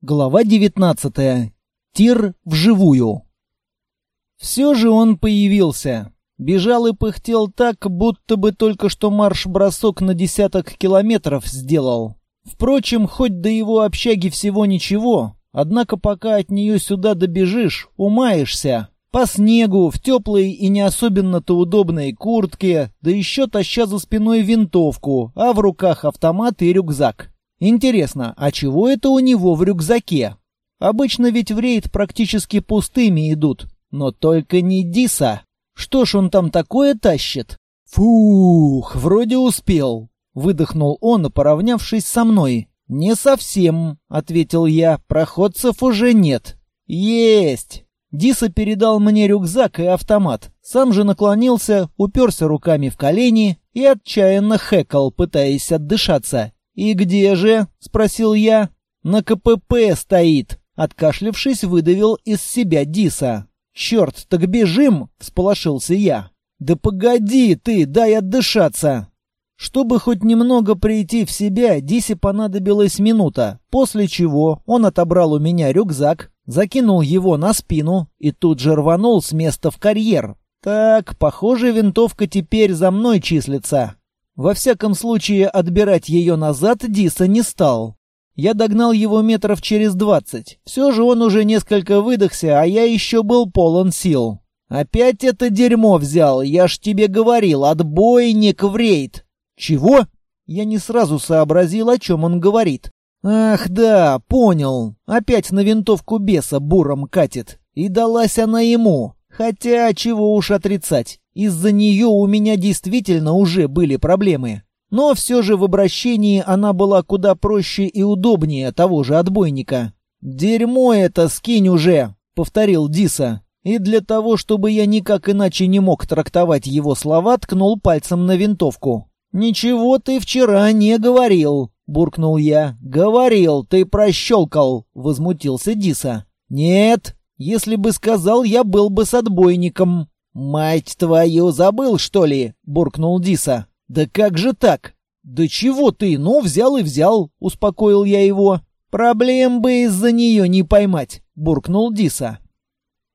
Глава 19. Тир вживую. Все же он появился. Бежал и пыхтел так, будто бы только что марш-бросок на десяток километров сделал. Впрочем, хоть до его общаги всего ничего, однако пока от нее сюда добежишь, умаешься. По снегу, в теплой и не особенно-то удобной куртке, да еще таща за спиной винтовку, а в руках автомат и рюкзак. Интересно, а чего это у него в рюкзаке? Обычно ведь в рейд практически пустыми идут, но только не Диса. Что ж он там такое тащит? Фух, вроде успел. Выдохнул он, поравнявшись со мной. «Не совсем», — ответил я, — «проходцев уже нет». «Есть!» Диса передал мне рюкзак и автомат. Сам же наклонился, уперся руками в колени и отчаянно хэкал, пытаясь отдышаться. «И где же?» — спросил я. «На КПП стоит», — откашлившись, выдавил из себя Диса. «Черт, так бежим!» — всполошился я. «Да погоди ты, дай отдышаться!» Чтобы хоть немного прийти в себя, Дисе понадобилась минута, после чего он отобрал у меня рюкзак, закинул его на спину и тут же рванул с места в карьер. Так, похоже, винтовка теперь за мной числится. Во всяком случае, отбирать ее назад Диса не стал. Я догнал его метров через двадцать. Все же он уже несколько выдохся, а я еще был полон сил. «Опять это дерьмо взял, я ж тебе говорил, отбойник в рейд!» «Чего?» Я не сразу сообразил, о чем он говорит. «Ах да, понял. Опять на винтовку беса буром катит. И далась она ему. Хотя, чего уж отрицать. Из-за нее у меня действительно уже были проблемы. Но все же в обращении она была куда проще и удобнее того же отбойника. «Дерьмо это, скинь уже!» — повторил Диса. И для того, чтобы я никак иначе не мог трактовать его слова, ткнул пальцем на винтовку. «Ничего ты вчера не говорил», — буркнул я. «Говорил, ты прощелкал», — возмутился Диса. «Нет, если бы сказал, я был бы с отбойником». «Мать твою, забыл, что ли?» — буркнул Диса. «Да как же так?» «Да чего ты? Ну, взял и взял», — успокоил я его. «Проблем бы из-за нее не поймать», — буркнул Диса.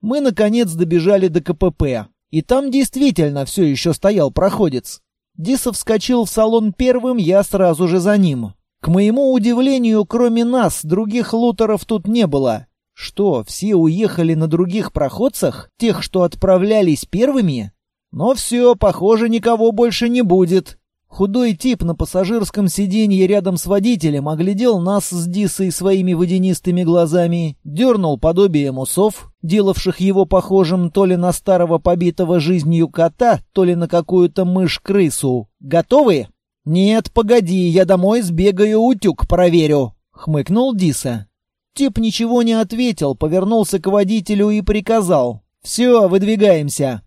Мы, наконец, добежали до КПП. И там действительно все еще стоял проходец. Диса вскочил в салон первым, я сразу же за ним. К моему удивлению, кроме нас, других лутеров тут не было. Что, все уехали на других проходцах? Тех, что отправлялись первыми? Но все, похоже, никого больше не будет. Худой тип на пассажирском сиденье рядом с водителем оглядел нас с Дисой своими водянистыми глазами, дернул подобием усов, делавших его похожим то ли на старого побитого жизнью кота, то ли на какую-то мышь-крысу. «Готовы?» «Нет, погоди, я домой сбегаю, утюг проверю», — хмыкнул Диса. Тип ничего не ответил, повернулся к водителю и приказал. «Все, выдвигаемся».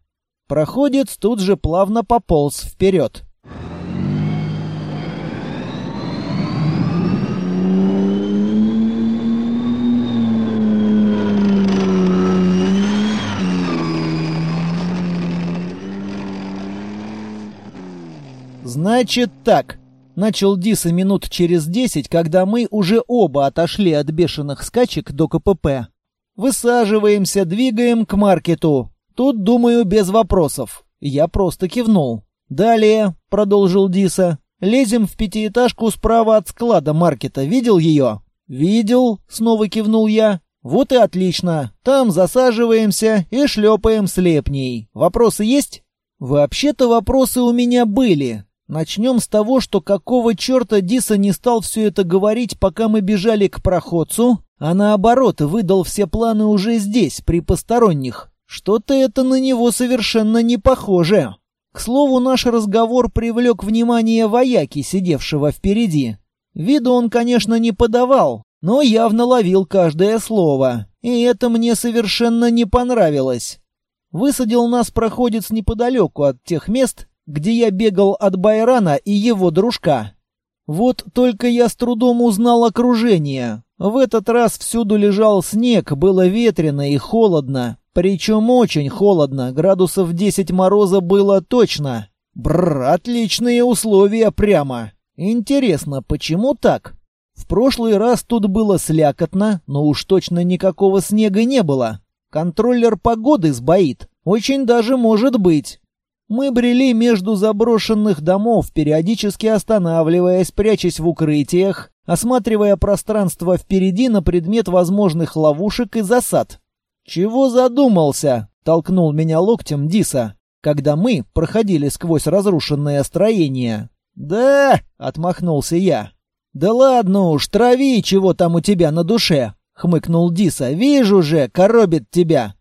Проходец тут же плавно пополз вперед. «Значит так», Начал Диса минут через десять, когда мы уже оба отошли от бешеных скачек до КПП. Высаживаемся, двигаем к маркету. Тут, думаю, без вопросов. Я просто кивнул. Далее, продолжил Диса, лезем в пятиэтажку справа от склада маркета. Видел ее? Видел, снова кивнул я. Вот и отлично. Там засаживаемся и шлепаем слепней. Вопросы есть? Вообще-то вопросы у меня были, Начнем с того, что какого черта Диса не стал все это говорить, пока мы бежали к проходцу, а наоборот выдал все планы уже здесь, при посторонних. Что-то это на него совершенно не похоже. К слову, наш разговор привлек внимание вояки, сидевшего впереди. Виду он, конечно, не подавал, но явно ловил каждое слово, и это мне совершенно не понравилось. Высадил нас проходец неподалеку от тех мест, где я бегал от Байрана и его дружка. Вот только я с трудом узнал окружение. В этот раз всюду лежал снег, было ветрено и холодно. Причем очень холодно, градусов 10 мороза было точно. Бррр, отличные условия прямо. Интересно, почему так? В прошлый раз тут было слякотно, но уж точно никакого снега не было. Контроллер погоды сбоит. Очень даже может быть. Мы брели между заброшенных домов, периодически останавливаясь, прячась в укрытиях, осматривая пространство впереди на предмет возможных ловушек и засад. «Чего задумался?» — толкнул меня локтем Диса, когда мы проходили сквозь разрушенное строение. «Да!» — отмахнулся я. «Да ладно уж, трави, чего там у тебя на душе!» — хмыкнул Диса. «Вижу же, коробит тебя!»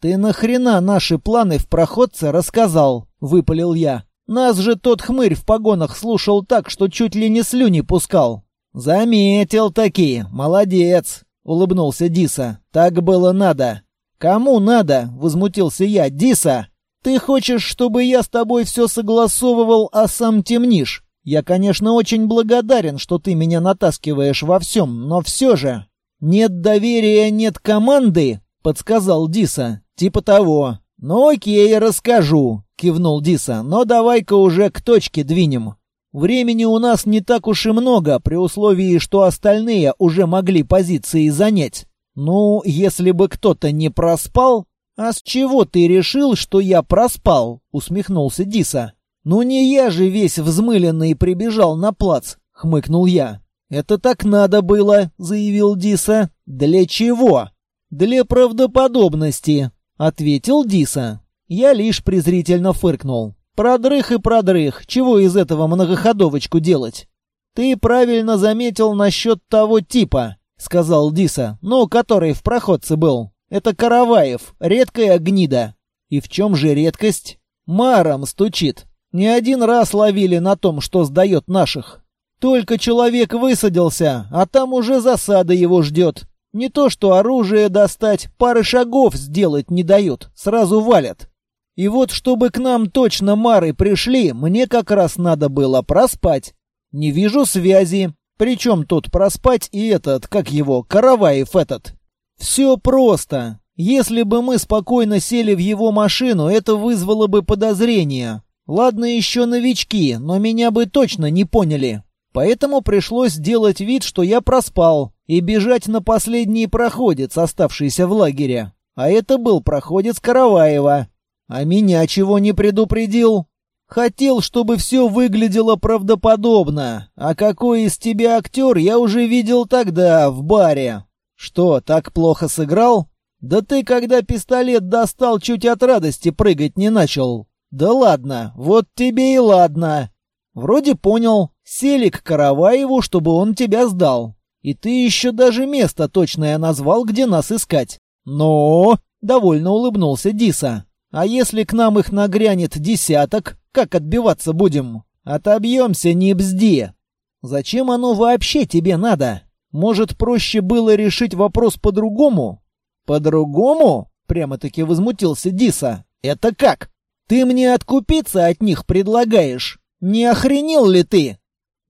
«Ты нахрена наши планы в проходце рассказал?» — выпалил я. «Нас же тот хмырь в погонах слушал так, что чуть ли не слюни пускал». «Заметил такие, молодец!» — улыбнулся Диса. «Так было надо». «Кому надо?» — возмутился я. «Диса, ты хочешь, чтобы я с тобой все согласовывал, а сам темнишь? Я, конечно, очень благодарен, что ты меня натаскиваешь во всем, но все же...» «Нет доверия, нет команды», — подсказал Диса. «Типа того». «Ну окей, расскажу», — кивнул Диса. «Но давай-ка уже к точке двинем. Времени у нас не так уж и много, при условии, что остальные уже могли позиции занять. Ну, если бы кто-то не проспал...» «А с чего ты решил, что я проспал?» — усмехнулся Диса. «Ну не я же весь взмыленный прибежал на плац», — хмыкнул я. «Это так надо было», — заявил Диса. «Для чего?» «Для правдоподобности», — ответил Диса. Я лишь презрительно фыркнул. «Продрых и продрых, чего из этого многоходовочку делать?» «Ты правильно заметил насчет того типа», — сказал Диса, ну, который в проходце был. «Это Караваев, редкая гнида». «И в чем же редкость?» «Маром стучит. Не один раз ловили на том, что сдает наших. Только человек высадился, а там уже засада его ждет. Не то что оружие достать, пары шагов сделать не дают, сразу валят. И вот чтобы к нам точно мары пришли, мне как раз надо было проспать. Не вижу связи. Причем тут проспать и этот, как его, Караваев этот? Все просто. Если бы мы спокойно сели в его машину, это вызвало бы подозрение. Ладно еще новички, но меня бы точно не поняли. Поэтому пришлось сделать вид, что я проспал, и бежать на последний проходец, оставшийся в лагере. А это был проходец Караваева. А меня чего не предупредил? Хотел, чтобы все выглядело правдоподобно. А какой из тебя актер, я уже видел тогда, в баре. Что, так плохо сыграл? Да ты, когда пистолет достал, чуть от радости прыгать не начал. Да ладно, вот тебе и ладно. Вроде понял. Сели к Караваеву, чтобы он тебя сдал. И ты еще даже место точное назвал, где нас искать. Но, довольно улыбнулся Диса. А если к нам их нагрянет десяток, как отбиваться будем? Отобьемся, не бзди. Зачем оно вообще тебе надо? Может, проще было решить вопрос по-другому? По-другому? Прямо-таки возмутился Диса. Это как? Ты мне откупиться от них предлагаешь? Не охренел ли ты?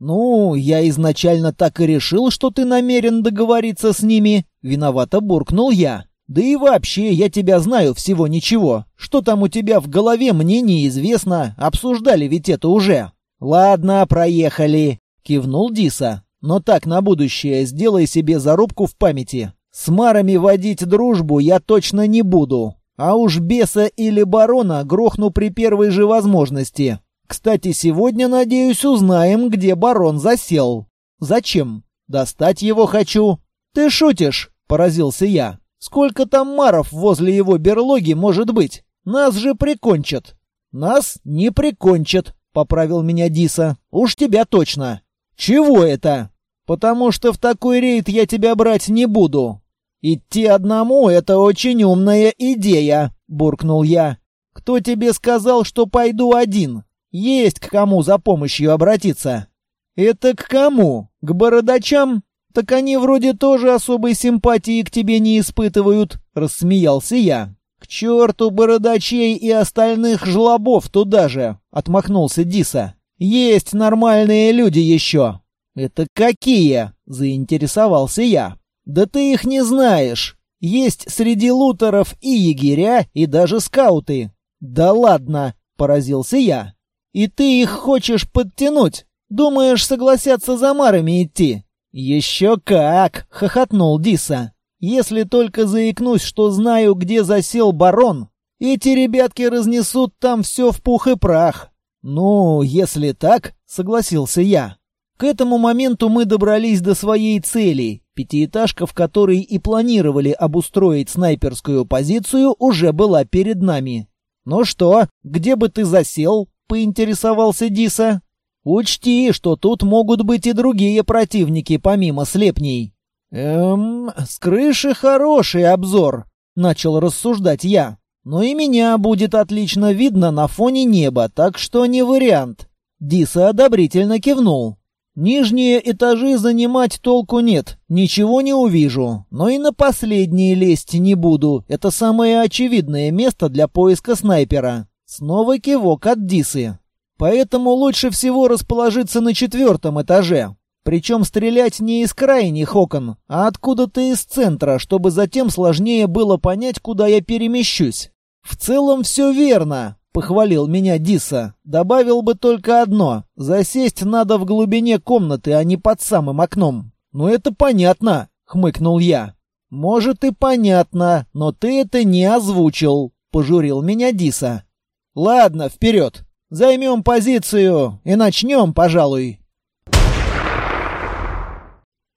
«Ну, я изначально так и решил, что ты намерен договориться с ними», — виновато буркнул я. «Да и вообще, я тебя знаю всего ничего. Что там у тебя в голове, мне неизвестно. Обсуждали ведь это уже». «Ладно, проехали», — кивнул Диса. «Но так на будущее сделай себе зарубку в памяти. С Марами водить дружбу я точно не буду. А уж беса или барона грохну при первой же возможности. Кстати, сегодня, надеюсь, узнаем, где барон засел. Зачем? Достать его хочу. Ты шутишь? Поразился я. Сколько там маров возле его берлоги может быть? Нас же прикончат. Нас не прикончат, поправил меня Диса. Уж тебя точно. Чего это? Потому что в такой рейд я тебя брать не буду. Идти одному — это очень умная идея, буркнул я. Кто тебе сказал, что пойду один? Есть к кому за помощью обратиться. Это к кому? К бородачам? Так они вроде тоже особой симпатии к тебе не испытывают, рассмеялся я. К черту бородачей и остальных жлобов туда же, отмахнулся Диса. Есть нормальные люди еще. Это какие? заинтересовался я. Да ты их не знаешь. Есть среди лутеров и егеря, и даже скауты. Да ладно, поразился я. И ты их хочешь подтянуть? Думаешь, согласятся за марами идти? «Еще как!» — хохотнул Диса. «Если только заикнусь, что знаю, где засел барон, эти ребятки разнесут там все в пух и прах». «Ну, если так», — согласился я. К этому моменту мы добрались до своей цели. Пятиэтажка, в которой и планировали обустроить снайперскую позицию, уже была перед нами. «Ну что, где бы ты засел?» — поинтересовался Диса. Учти, что тут могут быть и другие противники, помимо слепней. Эм, с крыши хороший обзор, начал рассуждать я. Но и меня будет отлично видно на фоне неба, так что не вариант. Диса одобрительно кивнул. Нижние этажи занимать толку нет, ничего не увижу, но и на последние лезть не буду. Это самое очевидное место для поиска снайпера. Снова кивок от Дисы. Поэтому лучше всего расположиться на четвертом этаже. Причем стрелять не из крайних окон, а откуда-то из центра, чтобы затем сложнее было понять, куда я перемещусь. «В целом все верно», — похвалил меня Диса. «Добавил бы только одно. Засесть надо в глубине комнаты, а не под самым окном». «Ну это понятно», — хмыкнул я. «Может и понятно, но ты это не озвучил», — пожурил меня Диса. «Ладно, вперед. Займем позицию и начнем, пожалуй.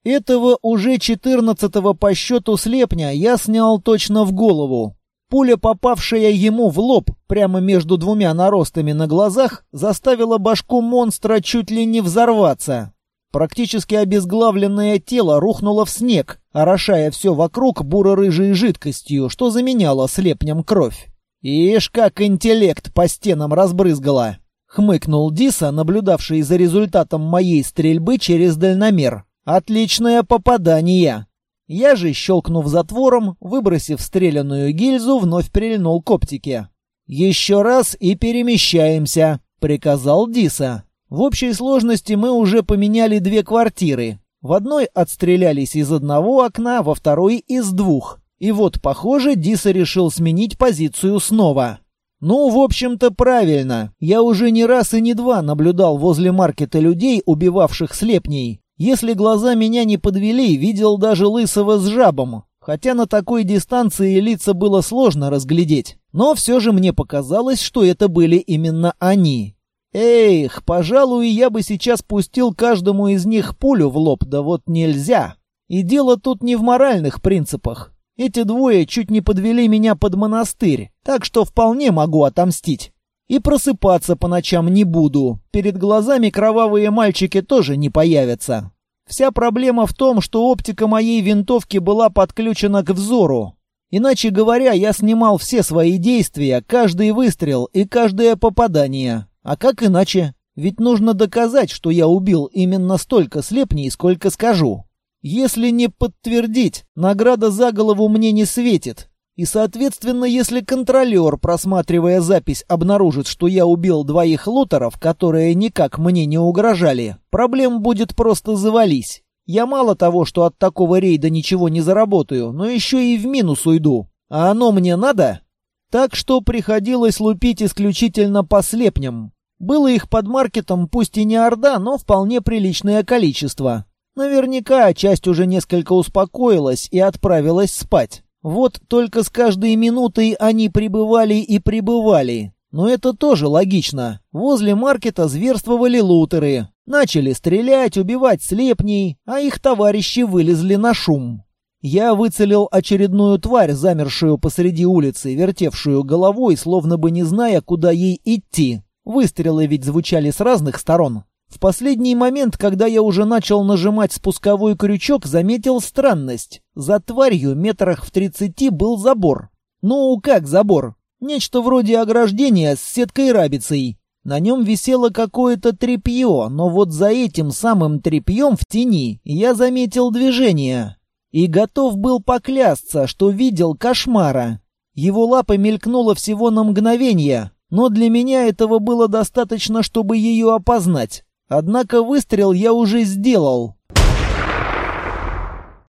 Этого уже четырнадцатого по счету слепня я снял точно в голову. Пуля, попавшая ему в лоб прямо между двумя наростами на глазах, заставила башку монстра чуть ли не взорваться. Практически обезглавленное тело рухнуло в снег, орошая все вокруг буро-рыжей жидкостью, что заменяло слепням кровь. «Ишь, как интеллект по стенам разбрызгала!» — хмыкнул Диса, наблюдавший за результатом моей стрельбы через дальномер. «Отличное попадание!» Я же, щелкнув затвором, выбросив стрелянную гильзу, вновь прильнул к оптике. «Еще раз и перемещаемся», — приказал Диса. В общей сложности мы уже поменяли две квартиры. В одной отстрелялись из одного окна, во второй — из двух. И вот, похоже, Диса решил сменить позицию снова. Ну, в общем-то, правильно. Я уже не раз и не два наблюдал возле маркета людей, убивавших слепней. Если глаза меня не подвели, видел даже лысого с жабом. Хотя на такой дистанции лица было сложно разглядеть. Но все же мне показалось, что это были именно они. Эх, пожалуй, я бы сейчас пустил каждому из них пулю в лоб, да вот нельзя. И дело тут не в моральных принципах. Эти двое чуть не подвели меня под монастырь, так что вполне могу отомстить. И просыпаться по ночам не буду. Перед глазами кровавые мальчики тоже не появятся. Вся проблема в том, что оптика моей винтовки была подключена к взору. Иначе говоря, я снимал все свои действия, каждый выстрел и каждое попадание. А как иначе? Ведь нужно доказать, что я убил именно столько слепней, сколько скажу. Если не подтвердить, награда за голову мне не светит. И, соответственно, если контролер, просматривая запись, обнаружит, что я убил двоих лутеров, которые никак мне не угрожали, проблем будет просто завались. Я мало того, что от такого рейда ничего не заработаю, но еще и в минус уйду. А оно мне надо? Так что приходилось лупить исключительно по слепням. Было их под маркетом пусть и не орда, но вполне приличное количество. Наверняка часть уже несколько успокоилась и отправилась спать. Вот только с каждой минутой они прибывали и прибывали. Но это тоже логично. Возле маркета зверствовали лутеры. Начали стрелять, убивать слепней, а их товарищи вылезли на шум. Я выцелил очередную тварь, замершую посреди улицы, вертевшую головой, словно бы не зная, куда ей идти. Выстрелы ведь звучали с разных сторон. В последний момент, когда я уже начал нажимать спусковой крючок, заметил странность. За тварью метрах в тридцати был забор. Ну, как забор? Нечто вроде ограждения с сеткой-рабицей. На нем висело какое-то тряпье, но вот за этим самым тряпьем в тени я заметил движение. И готов был поклясться, что видел кошмара. Его лапа мелькнула всего на мгновение, но для меня этого было достаточно, чтобы ее опознать. Однако выстрел я уже сделал.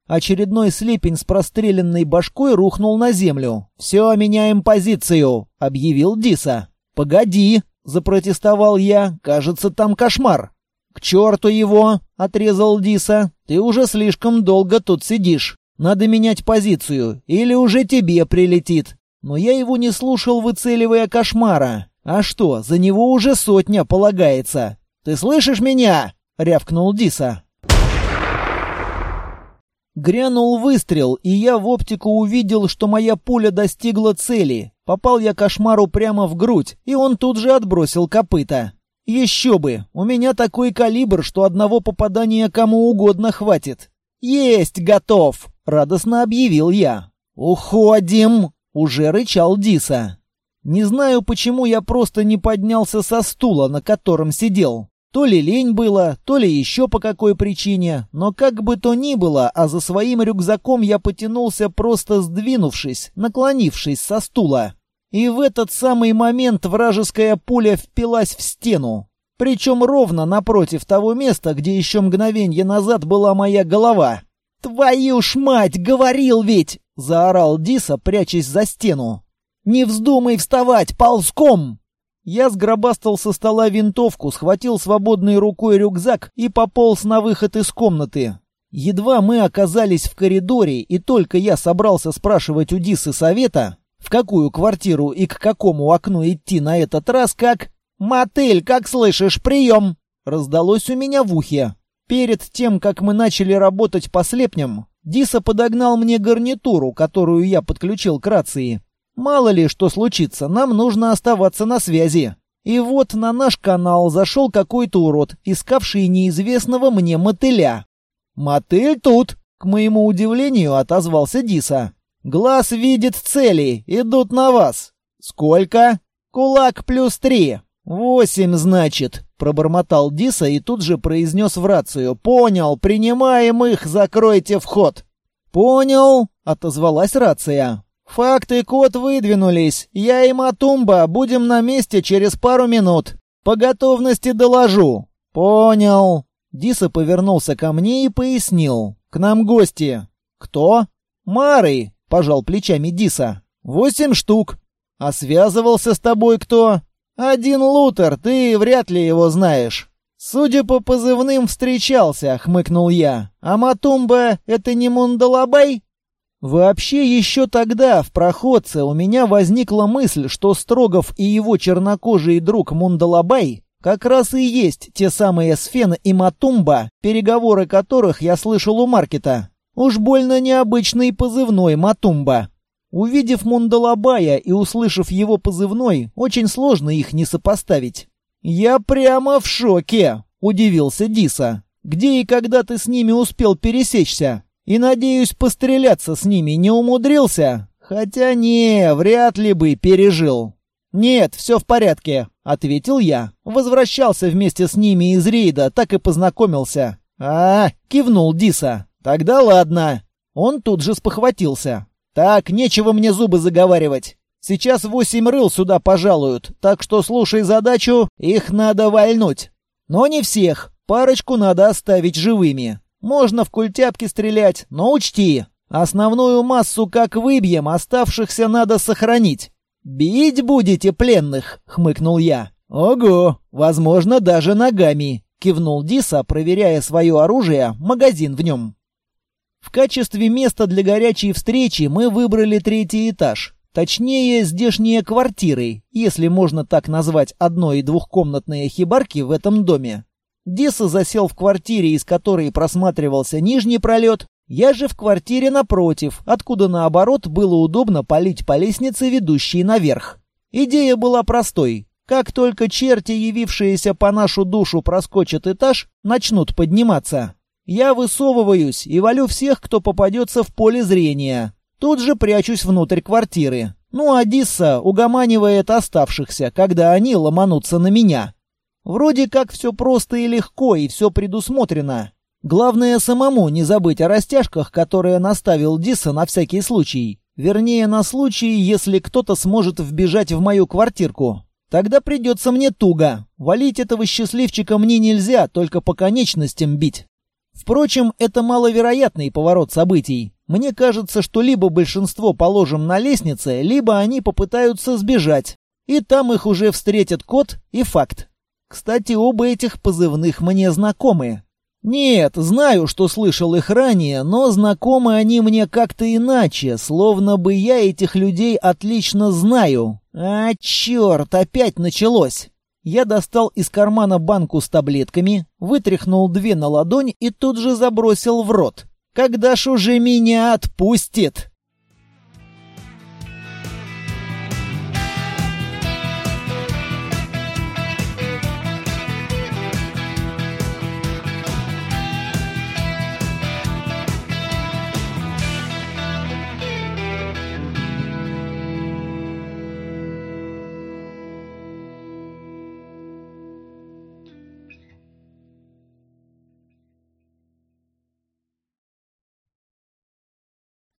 Очередной слепень с простреленной башкой рухнул на землю. «Все, меняем позицию», — объявил Диса. «Погоди», — запротестовал я, — «кажется, там кошмар». «К черту его!» — отрезал Диса. Ты уже слишком долго тут сидишь. Надо менять позицию, или уже тебе прилетит. Но я его не слушал, выцеливая кошмара. А что, за него уже сотня полагается. Ты слышишь меня? рявкнул Диса. Грянул выстрел, и я в оптику увидел, что моя пуля достигла цели. Попал я кошмару прямо в грудь, и он тут же отбросил копыта. Еще бы, у меня такой калибр, что одного попадания кому угодно хватит. Есть, готов, радостно объявил я. Уходим, уже рычал Диса. Не знаю, почему я просто не поднялся со стула, на котором сидел. То ли лень было, то ли еще по какой причине, но как бы то ни было, а за своим рюкзаком я потянулся просто сдвинувшись, наклонившись со стула. И в этот самый момент вражеская пуля впилась в стену. Причем ровно напротив того места, где еще мгновенье назад была моя голова. «Твою ж мать, говорил ведь!» — заорал Диса, прячась за стену. «Не вздумай вставать, ползком!» Я сгробастал со стола винтовку, схватил свободной рукой рюкзак и пополз на выход из комнаты. Едва мы оказались в коридоре, и только я собрался спрашивать у Дисы совета, в какую квартиру и к какому окну идти на этот раз, как... «Мотель, как слышишь, прием!» раздалось у меня в ухе. Перед тем, как мы начали работать по слепням, Диса подогнал мне гарнитуру, которую я подключил к рации. Мало ли что случится, нам нужно оставаться на связи. И вот на наш канал зашел какой-то урод, искавший неизвестного мне мотыля. «Мотыль тут!» — к моему удивлению отозвался Диса. «Глаз видит цели, идут на вас. Сколько?» «Кулак плюс три. Восемь, значит», — пробормотал Диса и тут же произнес в рацию. «Понял, принимаем их, закройте вход». «Понял», — отозвалась рация. «Факт и код выдвинулись. Я и Матумба будем на месте через пару минут. По готовности доложу». «Понял». Диса повернулся ко мне и пояснил. «К нам гости». «Кто?» «Мары», — пожал плечами Диса. «Восемь штук». «А связывался с тобой кто?» «Один Лутер, ты вряд ли его знаешь». «Судя по позывным, встречался», — хмыкнул я. «А Матумба — это не Мундалабай?» Вообще еще тогда, в проходце, у меня возникла мысль, что Строгов и его чернокожий друг Мундалабай как раз и есть те самые Сфен и Матумба, переговоры которых я слышал у Маркета. Уж больно необычный позывной Матумба. Увидев Мундалабая и услышав его позывной, очень сложно их не сопоставить. «Я прямо в шоке!» — удивился Диса. «Где и когда ты с ними успел пересечься?» И, надеюсь, постреляться с ними не умудрился? Хотя не, вряд ли бы пережил. «Нет, все в порядке», — ответил я. Возвращался вместе с ними из рейда, так и познакомился. «А, — кивнул Диса. Тогда ладно». Он тут же спохватился. «Так, нечего мне зубы заговаривать. Сейчас восемь рыл сюда пожалуют, так что слушай задачу, их надо вальнуть. Но не всех, парочку надо оставить живыми. Можно в культяпки стрелять, но учти, основную массу как выбьем, оставшихся надо сохранить. «Бить будете пленных?» — хмыкнул я. «Ого, возможно, даже ногами», — кивнул Диса, проверяя свое оружие, магазин в нем. В качестве места для горячей встречи мы выбрали третий этаж. Точнее, здешние квартиры, если можно так назвать одно- и двухкомнатные хибарки в этом доме. Диса засел в квартире, из которой просматривался нижний пролет. Я же в квартире напротив, откуда наоборот было удобно полить по лестнице, ведущей наверх. Идея была простой. Как только черти, явившиеся по нашу душу, проскочат этаж, начнут подниматься. Я высовываюсь и валю всех, кто попадется в поле зрения. Тут же прячусь внутрь квартиры. Ну а Дисса угоманивает оставшихся, когда они ломанутся на меня. Вроде как все просто и легко, и все предусмотрено. Главное самому не забыть о растяжках, которые наставил Диса на всякий случай. Вернее, на случай, если кто-то сможет вбежать в мою квартирку. Тогда придется мне туго. Валить этого счастливчика мне нельзя, только по конечностям бить. Впрочем, это маловероятный поворот событий. Мне кажется, что либо большинство положим на лестнице, либо они попытаются сбежать. И там их уже встретит кот и факт. Кстати, оба этих позывных мне знакомы. Нет, знаю, что слышал их ранее, но знакомы они мне как-то иначе, словно бы я этих людей отлично знаю. А, черт, опять началось. Я достал из кармана банку с таблетками, вытряхнул две на ладонь и тут же забросил в рот. Когда ж уже меня отпустит?